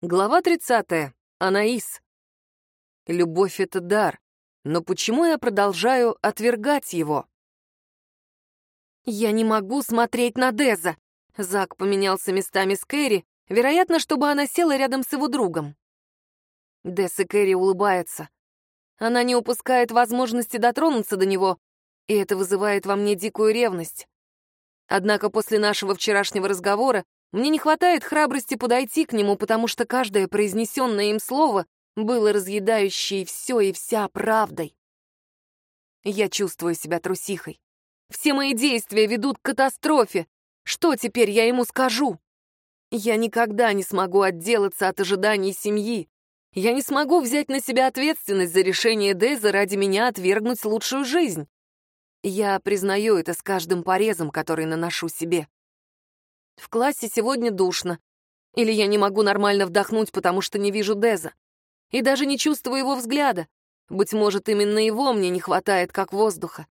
Глава 30. Анаис. Любовь — это дар, но почему я продолжаю отвергать его? Я не могу смотреть на Деза. Зак поменялся местами с Кэрри, вероятно, чтобы она села рядом с его другом. Дез и Кэрри улыбаются. Она не упускает возможности дотронуться до него, и это вызывает во мне дикую ревность. Однако после нашего вчерашнего разговора мне не хватает храбрости подойти к нему, потому что каждое произнесенное им слово было разъедающей все и вся правдой. Я чувствую себя трусихой. Все мои действия ведут к катастрофе. Что теперь я ему скажу? Я никогда не смогу отделаться от ожиданий семьи. Я не смогу взять на себя ответственность за решение Дейза ради меня отвергнуть лучшую жизнь. Я признаю это с каждым порезом, который наношу себе. В классе сегодня душно. Или я не могу нормально вдохнуть, потому что не вижу Деза. И даже не чувствую его взгляда. Быть может, именно его мне не хватает, как воздуха.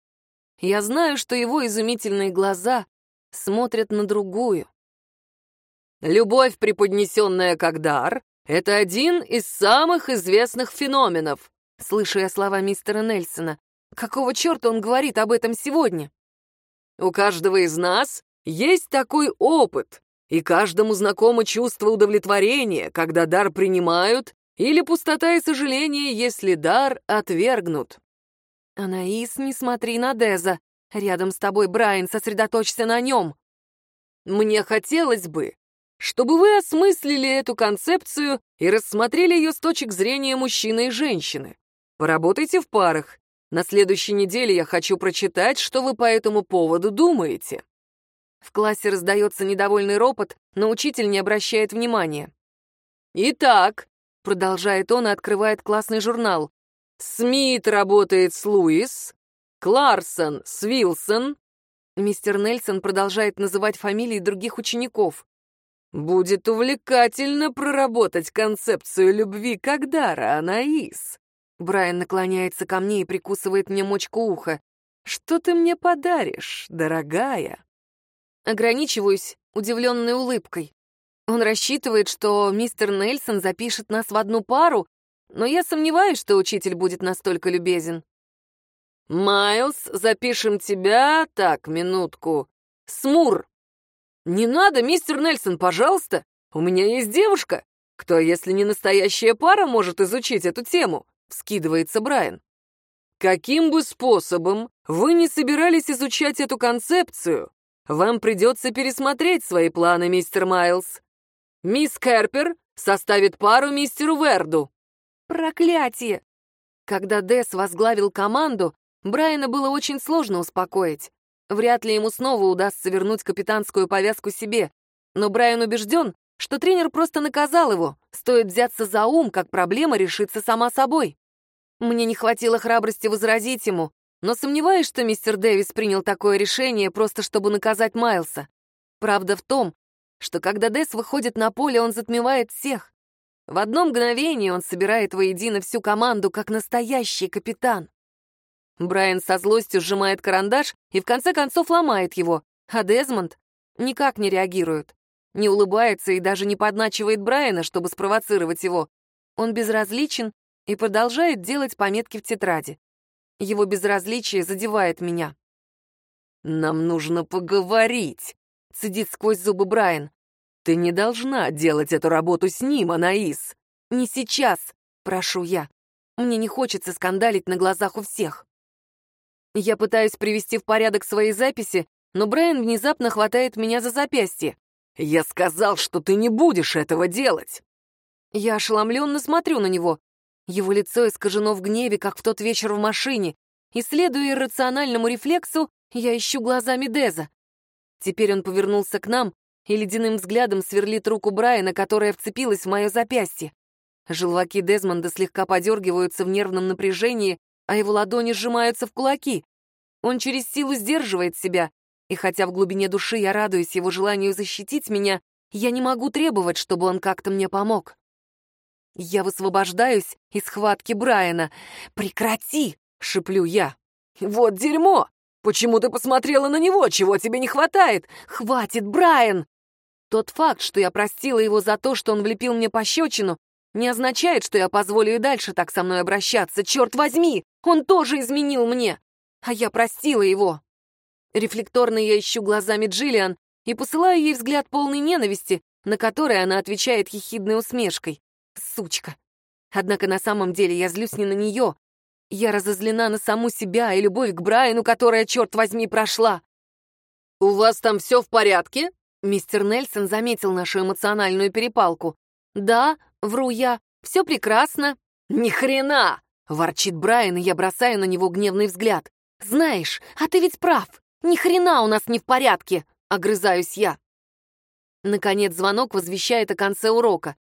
Я знаю, что его изумительные глаза смотрят на другую. Любовь, преподнесенная как дар, это один из самых известных феноменов, слышу я слова мистера Нельсона. Какого черта он говорит об этом сегодня? У каждого из нас есть такой опыт, и каждому знакомо чувство удовлетворения, когда дар принимают, или пустота и сожаление, если дар отвергнут. Анаис, не смотри на Деза. Рядом с тобой Брайан, сосредоточься на нем. Мне хотелось бы, чтобы вы осмыслили эту концепцию и рассмотрели ее с точек зрения мужчины и женщины. Поработайте в парах. На следующей неделе я хочу прочитать, что вы по этому поводу думаете. В классе раздается недовольный ропот, но учитель не обращает внимания. «Итак», — продолжает он и открывает классный журнал, «Смит работает с Луис, Кларсон с Вилсон». Мистер Нельсон продолжает называть фамилии других учеников. «Будет увлекательно проработать концепцию любви как дара, Анаис». Брайан наклоняется ко мне и прикусывает мне мочку уха. «Что ты мне подаришь, дорогая?» Ограничиваюсь удивленной улыбкой. Он рассчитывает, что мистер Нельсон запишет нас в одну пару, но я сомневаюсь, что учитель будет настолько любезен. «Майлз, запишем тебя... Так, минутку. Смур!» «Не надо, мистер Нельсон, пожалуйста! У меня есть девушка! Кто, если не настоящая пара, может изучить эту тему?» — вскидывается Брайан. «Каким бы способом вы не собирались изучать эту концепцию, вам придется пересмотреть свои планы, мистер Майлз. Мисс Керпер составит пару мистеру Верду. Проклятие! Когда Десс возглавил команду, Брайана было очень сложно успокоить. Вряд ли ему снова удастся вернуть капитанскую повязку себе. Но Брайан убежден, что тренер просто наказал его. Стоит взяться за ум, как проблема решится сама собой. Мне не хватило храбрости возразить ему, но сомневаюсь, что мистер Дэвис принял такое решение просто чтобы наказать Майлса. Правда в том, что когда Дэс выходит на поле, он затмевает всех. В одно мгновение он собирает воедино всю команду, как настоящий капитан. Брайан со злостью сжимает карандаш и в конце концов ломает его, а Дезмонд никак не реагирует. Не улыбается и даже не подначивает Брайана, чтобы спровоцировать его. Он безразличен и продолжает делать пометки в тетради. Его безразличие задевает меня. «Нам нужно поговорить», — цедит сквозь зубы Брайан. «Ты не должна делать эту работу с ним, Анаис». «Не сейчас», — прошу я. Мне не хочется скандалить на глазах у всех. Я пытаюсь привести в порядок свои записи, но Брайан внезапно хватает меня за запястье. «Я сказал, что ты не будешь этого делать!» Я ошеломленно смотрю на него. Его лицо искажено в гневе, как в тот вечер в машине, и, следуя иррациональному рефлексу, я ищу глазами Деза. Теперь он повернулся к нам и ледяным взглядом сверлит руку Брайана, которая вцепилась в мое запястье. Желваки Дезмонда слегка подергиваются в нервном напряжении, а его ладони сжимаются в кулаки. Он через силу сдерживает себя, и хотя в глубине души я радуюсь его желанию защитить меня, я не могу требовать, чтобы он как-то мне помог. Я высвобождаюсь из схватки Брайана. «Прекрати!» — шеплю я. «Вот дерьмо! Почему ты посмотрела на него? Чего тебе не хватает? Хватит, Брайан!» Тот факт, что я простила его за то, что он влепил мне пощечину, не означает, что я позволю и дальше так со мной обращаться. Черт возьми, он тоже изменил мне. А я простила его. Рефлекторно я ищу глазами Джиллиан и посылаю ей взгляд полной ненависти, на который она отвечает ехидной усмешкой. Сучка. Однако на самом деле я злюсь не на нее. Я разозлена на саму себя и любовь к Брайану, которая, черт возьми, прошла. «У вас там все в порядке?» Мистер Нельсон заметил нашу эмоциональную перепалку. «Да, вру я, все прекрасно». «Ни хрена!» — ворчит Брайан, и я бросаю на него гневный взгляд. «Знаешь, а ты ведь прав. Ни хрена у нас не в порядке!» — огрызаюсь я. Наконец звонок возвещает о конце урока.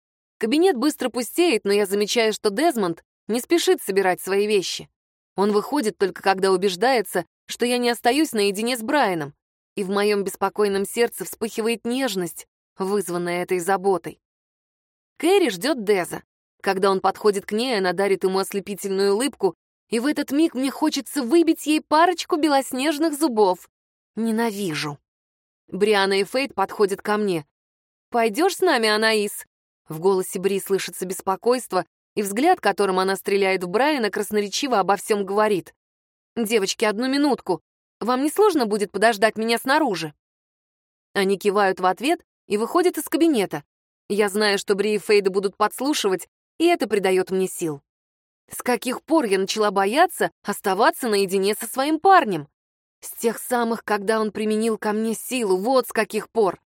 Кабинет быстро пустеет, но я замечаю, что Дезмонд не спешит собирать свои вещи. Он выходит только когда убеждается, что я не остаюсь наедине с Брайаном, и в моем беспокойном сердце вспыхивает нежность, вызванная этой заботой. Кэрри ждет Деза. Когда он подходит к ней, она дарит ему ослепительную улыбку, и в этот миг мне хочется выбить ей парочку белоснежных зубов. Ненавижу. Бриана и Фейт подходят ко мне. «Пойдешь с нами, Анаис?» В голосе Бри слышится беспокойство, и взгляд, которым она стреляет в Брайана, красноречиво обо всем говорит. «Девочки, одну минутку. Вам не сложно будет подождать меня снаружи?» Они кивают в ответ и выходят из кабинета. Я знаю, что Бри и Фейда будут подслушивать, и это придает мне сил. С каких пор я начала бояться оставаться наедине со своим парнем? С тех самых, когда он применил ко мне силу, вот с каких пор.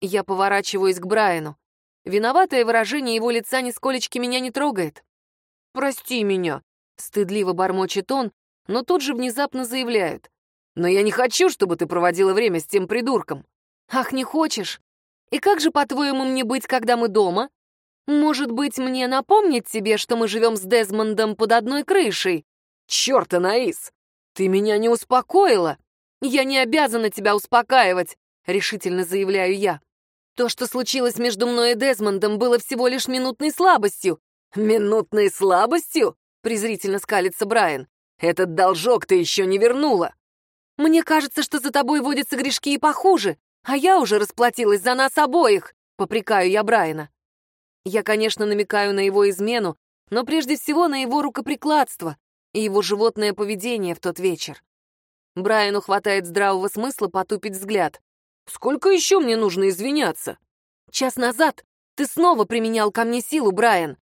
Я поворачиваюсь к Брайану. Виноватое выражение его лица нисколечки меня не трогает. «Прости меня», — стыдливо бормочет он, но тут же внезапно заявляет. «Но я не хочу, чтобы ты проводила время с тем придурком». «Ах, не хочешь? И как же, по-твоему, мне быть, когда мы дома? Может быть, мне напомнить тебе, что мы живем с Дезмондом под одной крышей? Черт, Анаис, ты меня не успокоила. Я не обязана тебя успокаивать, решительно заявляю я. То, что случилось между мной и Дезмондом, было всего лишь минутной слабостью. Минутной слабостью? презрительно скалится Брайан. Этот должок ты еще не вернула. Мне кажется, что за тобой водятся грешки и похуже, а я уже расплатилась за нас обоих, попрекаю я Брайана. Я, конечно, намекаю на его измену, но прежде всего на его рукоприкладство и его животное поведение в тот вечер. Брайану хватает здравого смысла потупить взгляд. «Сколько еще мне нужно извиняться?» «Час назад ты снова применял ко мне силу, Брайан».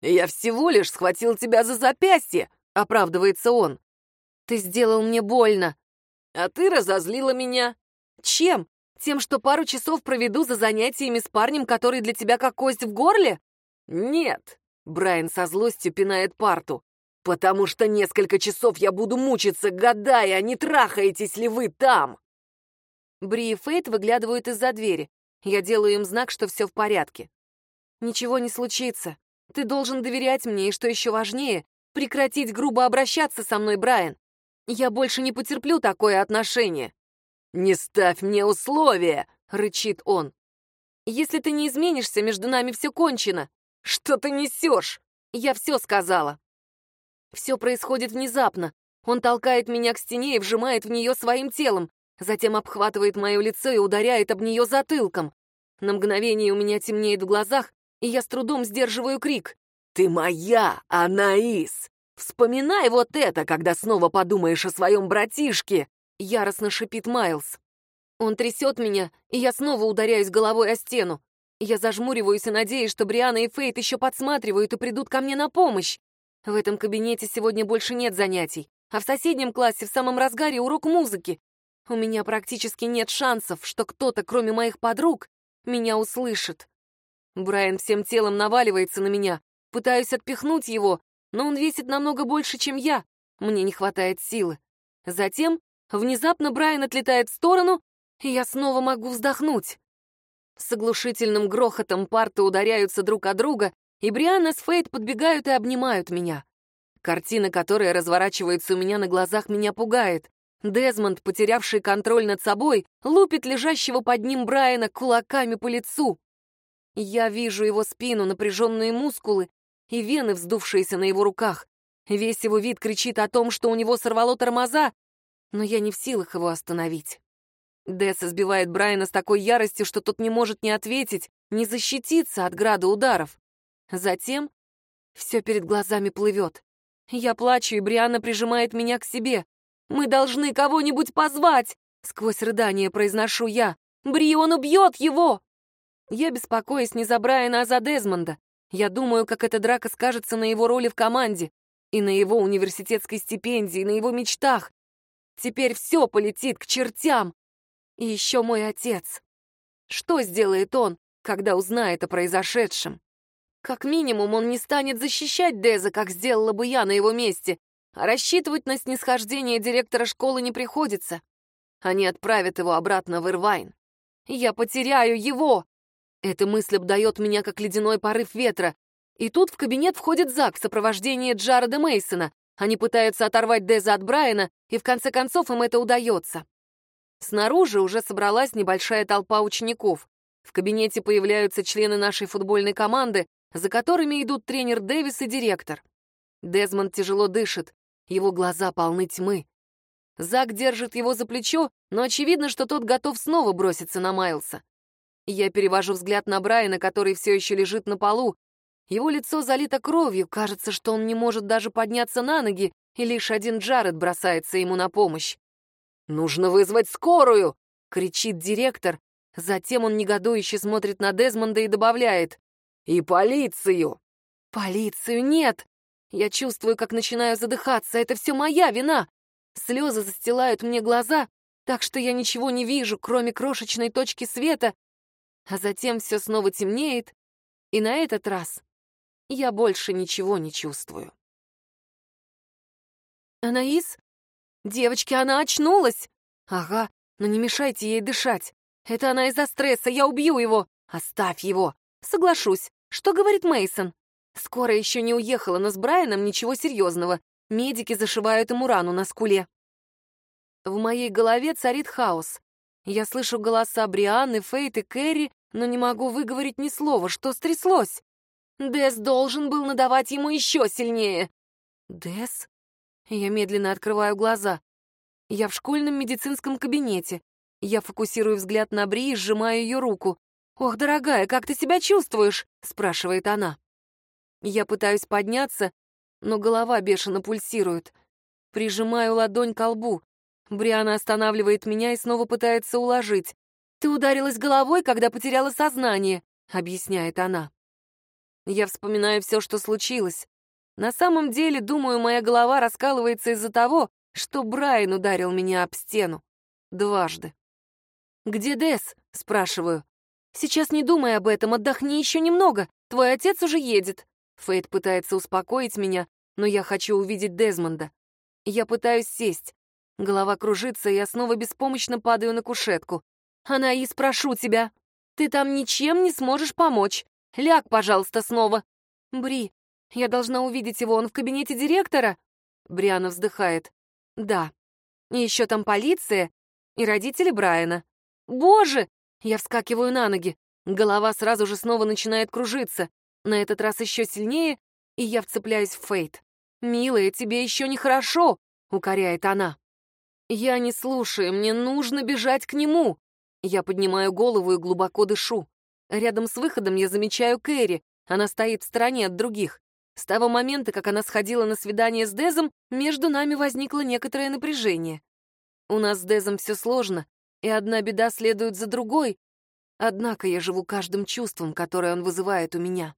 «Я всего лишь схватил тебя за запястье», — оправдывается он. «Ты сделал мне больно». «А ты разозлила меня». «Чем? Тем, что пару часов проведу за занятиями с парнем, который для тебя как кость в горле? Нет. Брайан со злостью пинает парту. Потому что несколько часов я буду мучиться, гадая, не трахаетесь ли вы там. Бри и Фейт выглядывают из-за двери. Я делаю им знак, что все в порядке. Ничего не случится. Ты должен доверять мне, и что еще важнее, прекратить грубо обращаться со мной, Брайан. Я больше не потерплю такое отношение. «Не ставь мне условия!» — рычит он. «Если ты не изменишься, между нами все кончено. Что ты несешь?» Я все сказала. Все происходит внезапно. Он толкает меня к стене и вжимает в нее своим телом, затем обхватывает мое лицо и ударяет об нее затылком. На мгновение у меня темнеет в глазах, и я с трудом сдерживаю крик. «Ты моя, Анаис! Вспоминай вот это, когда снова подумаешь о своем братишке!» Яростно шипит Майлз. Он трясет меня, и я снова ударяюсь головой о стену. Я зажмуриваюсь и надеюсь, что Бриана и Фейт еще подсматривают и придут ко мне на помощь. В этом кабинете сегодня больше нет занятий, а в соседнем классе в самом разгаре урок музыки. У меня практически нет шансов, что кто-то, кроме моих подруг, меня услышит. Брайан всем телом наваливается на меня. Пытаюсь отпихнуть его, но он весит намного больше, чем я. Мне не хватает силы. Затем Внезапно Брайан отлетает в сторону, и я снова могу вздохнуть. С оглушительным грохотом парты ударяются друг о друга, и Брианна с Фейт подбегают и обнимают меня. Картина, которая разворачивается у меня на глазах, меня пугает. Дезмонд, потерявший контроль над собой, лупит лежащего под ним Брайана кулаками по лицу. Я вижу его спину, напряженные мускулы и вены, вздувшиеся на его руках. Весь его вид кричит о том, что у него сорвало тормоза, но я не в силах его остановить. Десс избивает Брайана с такой яростью, что тот не может ни ответить, ни защититься от града ударов. Затем все перед глазами плывет. Я плачу, и Брианна прижимает меня к себе. «Мы должны кого-нибудь позвать!» Сквозь рыдание произношу я. «Бри, он убьет его!» Я беспокоюсь не за Брайана, а за Дезмонда. Я думаю, как эта драка скажется на его роли в команде, и на его университетской стипендии, и на его мечтах. Теперь все полетит к чертям. И еще мой отец. Что сделает он, когда узнает о произошедшем? Как минимум, он не станет защищать Деза, как сделала бы я на его месте, рассчитывать на снисхождение директора школы не приходится. Они отправят его обратно в Ирвайн. Я потеряю его! Эта мысль обдает меня, как ледяной порыв ветра. И тут в кабинет входит Зак в сопровождении Джареда Мейсона. Они пытаются оторвать Деза от Брайана, и в конце концов им это удается. Снаружи уже собралась небольшая толпа учеников. В кабинете появляются члены нашей футбольной команды, за которыми идут тренер Дэвис и директор. Дезмонд тяжело дышит, его глаза полны тьмы. Зак держит его за плечо, но очевидно, что тот готов снова броситься на Майлса. Я перевожу взгляд на Брайана, который все еще лежит на полу. Его лицо залито кровью, кажется, что он не может даже подняться на ноги, и лишь один Джаред бросается ему на помощь. «Нужно вызвать скорую!» — кричит директор. Затем он негодующе смотрит на Дезмонда и добавляет. И полицию!» «Полицию нет!» Я чувствую, как начинаю задыхаться. Это все моя вина. Слезы застилают мне глаза, так что я ничего не вижу, кроме крошечной точки света. А затем все снова темнеет, и на этот раз я больше ничего не чувствую. «Анаис? Девочки, она очнулась!» «Ага, но не мешайте ей дышать. Это она из-за стресса, я убью его! Оставь его!» «Соглашусь. Что говорит Мейсон? Скоро еще не уехала, но с Брайаном ничего серьезного. Медики зашивают ему рану на скуле. В моей голове царит хаос. Я слышу голоса Брианны, Фейт и Кэрри, но не могу выговорить ни слова. Что стряслось? Дэс должен был надавать ему еще сильнее. Дэс? Я медленно открываю глаза. Я в школьном медицинском кабинете. Я фокусирую взгляд на Бри и сжимаю ее руку. «Ох, дорогая, как ты себя чувствуешь?» — спрашивает она. Я пытаюсь подняться, но голова бешено пульсирует. Прижимаю ладонь к лбу. Бриана останавливает меня и снова пытается уложить. «Ты ударилась головой, когда потеряла сознание», — объясняет она. Я вспоминаю все, что случилось. На самом деле, думаю, моя голова раскалывается из-за того, что Брайан ударил меня об стену. Дважды. «Где Дес?» — спрашиваю. «Сейчас не думай об этом, отдохни еще немного. Твой отец уже едет». Фейт пытается успокоить меня, но я хочу увидеть Дезмонда. Я пытаюсь сесть. Голова кружится, и я снова беспомощно падаю на кушетку. «Анаис, прошу тебя, ты там ничем не сможешь помочь. Ляг, пожалуйста, снова». «Бри, я должна увидеть его, он в кабинете директора?» Бриана вздыхает. «Да. И еще там полиция и родители Брайана». «Боже!» Я вскакиваю на ноги. Голова сразу же снова начинает кружиться. На этот раз еще сильнее, и я вцепляюсь в Фейт. «Милая, тебе еще нехорошо!» — укоряет она. Я не слушаю, мне нужно бежать к нему. Я поднимаю голову и глубоко дышу. Рядом с выходом я замечаю Кэрри. Она стоит в стороне от других. С того момента, как она сходила на свидание с Дезом, между нами возникло некоторое напряжение. У нас с Дезом все сложно, и одна беда следует за другой, однако я живу каждым чувством, которое он вызывает у меня.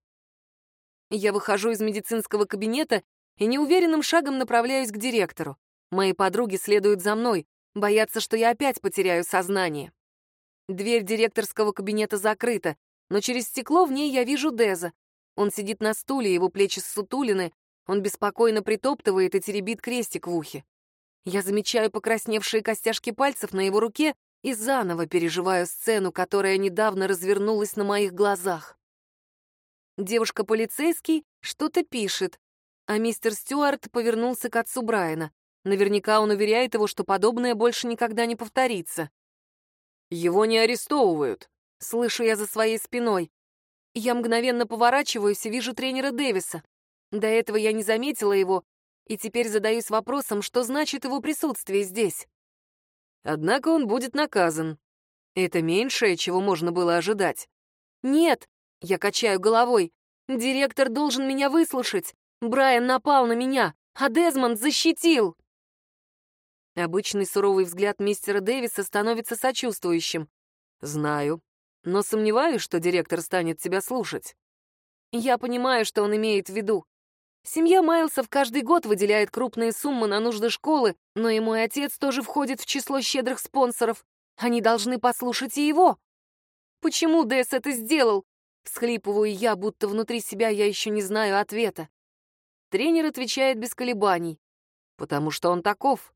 Я выхожу из медицинского кабинета и неуверенным шагом направляюсь к директору. Мои подруги следуют за мной, боятся, что я опять потеряю сознание. Дверь директорского кабинета закрыта, но через стекло в ней я вижу Деза. Он сидит на стуле, его плечи ссутулины, он беспокойно притоптывает и теребит крестик в ухе. Я замечаю покрасневшие костяшки пальцев на его руке и заново переживаю сцену, которая недавно развернулась на моих глазах. Девушка-полицейский что-то пишет, а мистер Стюарт повернулся к отцу Брайана. Наверняка он уверяет его, что подобное больше никогда не повторится. «Его не арестовывают», — слышу я за своей спиной. Я мгновенно поворачиваюсь и вижу тренера Дэвиса. До этого я не заметила его, и теперь задаюсь вопросом, что значит его присутствие здесь. Однако он будет наказан. Это меньшее, чего можно было ожидать. Нет, я качаю головой. Директор должен меня выслушать. Брайан напал на меня, а Дезмонд защитил. Обычный суровый взгляд мистера Дэвиса становится сочувствующим. Знаю, но сомневаюсь, что директор станет тебя слушать. Я понимаю, что он имеет в виду. Семья Майлсов каждый год выделяет крупные суммы на нужды школы, но и мой отец тоже входит в число щедрых спонсоров. Они должны послушать и его. Почему Дэс это сделал? Всхлипываю я, будто внутри себя я еще не знаю ответа. Тренер отвечает без колебаний. Потому что он таков.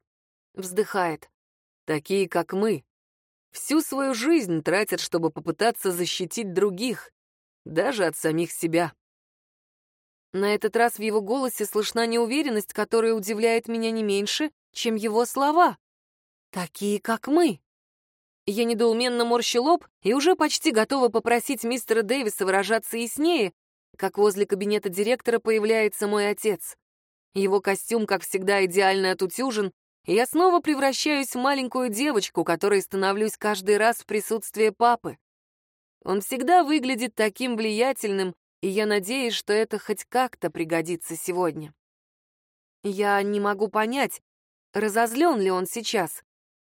Вздыхает. Такие, как мы. Всю свою жизнь тратят, чтобы попытаться защитить других, даже от самих себя. На этот раз в его голосе слышна неуверенность, которая удивляет меня не меньше, чем его слова. «Такие, как мы». Я недоуменно морщу лоб и уже почти готова попросить мистера Дэвиса выражаться яснее, как возле кабинета директора появляется мой отец. Его костюм, как всегда, идеально отутюжен, и я снова превращаюсь в маленькую девочку, которой становлюсь каждый раз в присутствии папы. Он всегда выглядит таким влиятельным и я надеюсь, что это хоть как-то пригодится сегодня. Я не могу понять, разозлен ли он сейчас.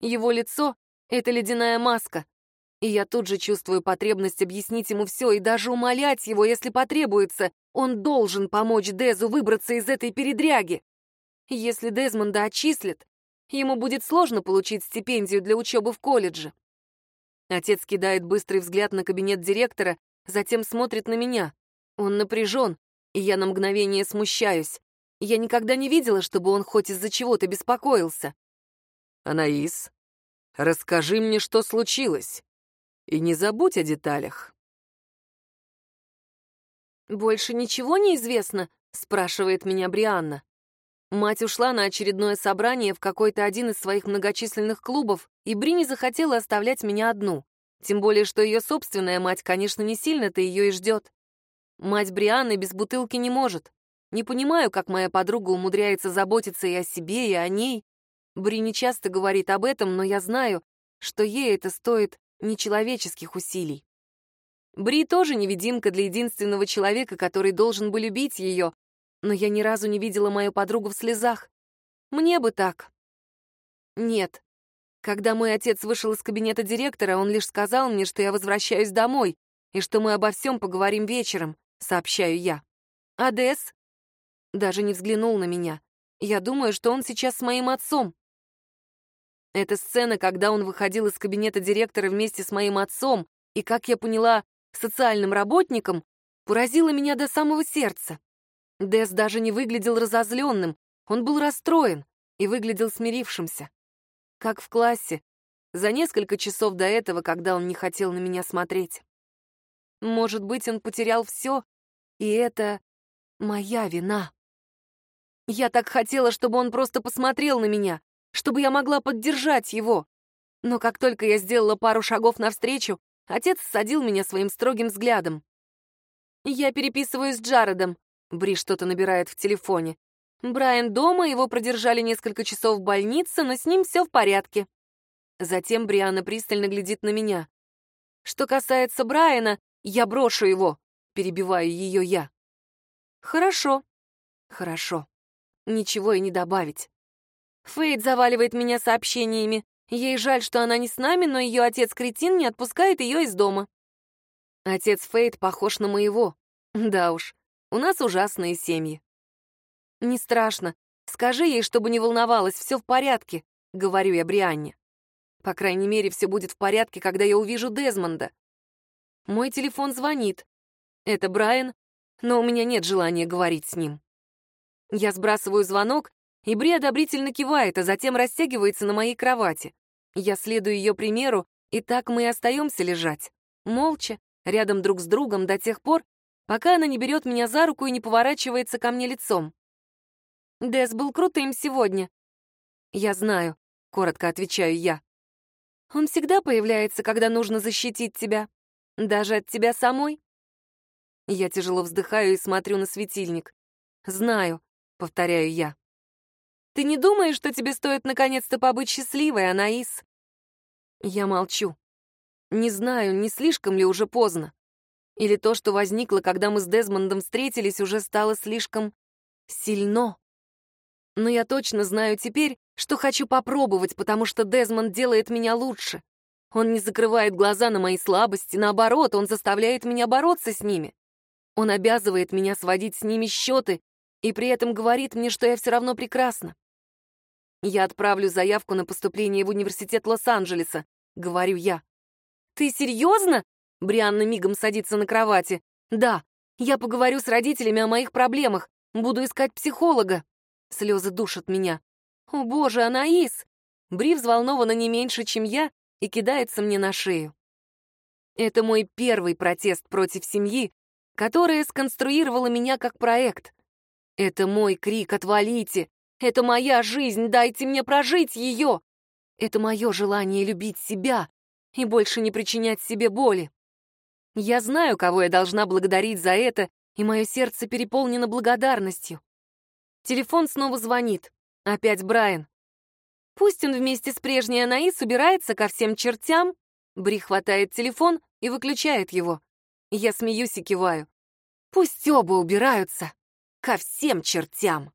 Его лицо — это ледяная маска, и я тут же чувствую потребность объяснить ему все и даже умолять его, если потребуется. Он должен помочь Дезу выбраться из этой передряги. Если Дезмонда отчислят, ему будет сложно получить стипендию для учебы в колледже. Отец кидает быстрый взгляд на кабинет директора, затем смотрит на меня. Он напряжен, и я на мгновение смущаюсь. Я никогда не видела, чтобы он хоть из-за чего-то беспокоился. «Анаис, расскажи мне, что случилось, и не забудь о деталях». «Больше ничего не известно?» — спрашивает меня Брианна. Мать ушла на очередное собрание в какой-то один из своих многочисленных клубов, и Бри не захотела оставлять меня одну. Тем более, что ее собственная мать, конечно, не сильно-то ее и ждет. Мать Брианны без бутылки не может. Не понимаю, как моя подруга умудряется заботиться и о себе, и о ней. Бри не часто говорит об этом, но я знаю, что ей это стоит нечеловеческих усилий. Бри тоже невидимка для единственного человека, который должен бы любить ее, но я ни разу не видела мою подругу в слезах. Мне бы так. Нет. Когда мой отец вышел из кабинета директора, он лишь сказал мне, что я возвращаюсь домой и что мы обо всем поговорим вечером сообщаю я. «Адес?» Даже не взглянул на меня. Я думаю, что он сейчас с моим отцом. Эта сцена, когда он выходил из кабинета директора вместе с моим отцом и, как я поняла, социальным работником, поразила меня до самого сердца. Дес даже не выглядел разозленным, он был расстроен и выглядел смирившимся. Как в классе, за несколько часов до этого, когда он не хотел на меня смотреть. Может быть, он потерял все, и это моя вина. Я так хотела, чтобы он просто посмотрел на меня, чтобы я могла поддержать его. Но как только я сделала пару шагов навстречу, отец садил меня своим строгим взглядом. Я переписываюсь с Джаредом. Бри что-то набирает в телефоне. Брайан дома, его продержали несколько часов в больнице, но с ним все в порядке. Затем Бриана пристально глядит на меня. Что касается Брайана, я брошу его, перебиваю ее я. Хорошо, хорошо. Ничего и не добавить. Фейт заваливает меня сообщениями. Ей жаль, что она не с нами, но ее отец-кретин не отпускает ее из дома. Отец Фейт похож на моего. Да уж, у нас ужасные семьи. Не страшно. Скажи ей, чтобы не волновалась, все в порядке, говорю я Брианне. По крайней мере, все будет в порядке, когда я увижу Дезмонда. Мой телефон звонит. Это Брайан, но у меня нет желания говорить с ним. Я сбрасываю звонок, и Бри одобрительно кивает, а затем растягивается на моей кровати. Я следую ее примеру, и так мы и остаемся лежать. Молча, рядом друг с другом до тех пор, пока она не берет меня за руку и не поворачивается ко мне лицом. Дэс был крутым сегодня. Я знаю, коротко отвечаю я. Он всегда появляется, когда нужно защитить тебя. Даже от тебя самой? Я тяжело вздыхаю и смотрю на светильник. Знаю, повторяю я. Ты не думаешь, что тебе стоит наконец-то побыть счастливой, Анаис? Я молчу. Не знаю, не слишком ли уже поздно. Или то, что возникло, когда мы с Дезмондом встретились, уже стало слишком сильно. Но я точно знаю теперь, что хочу попробовать, потому что Дезмонд делает меня лучше. Он не закрывает глаза на мои слабости, наоборот, он заставляет меня бороться с ними. Он обязывает меня сводить с ними счеты и при этом говорит мне, что я все равно прекрасна. Я отправлю заявку на поступление в университет Лос-Анджелеса, говорю я. Ты серьезно? Брианна мигом садится на кровати. Да, я поговорю с родителями о моих проблемах, буду искать психолога. Слезы душат меня. О боже, Анаис! Бри взволнована не меньше, чем я, и кидается мне на шею. Это мой первый протест против семьи, которая сконструировала меня как проект. Это мой крик «Отвалите!» Это моя жизнь, дайте мне прожить ее! Это мое желание любить себя и больше не причинять себе боли. Я знаю, кого я должна благодарить за это, и мое сердце переполнено благодарностью. Телефон снова звонит. Опять Брайан. Пусть он вместе с прежней Анаис убирается ко всем чертям. Бри хватает телефон и выключает его. Я смеюсь и киваю. Пусть оба убираются ко всем чертям.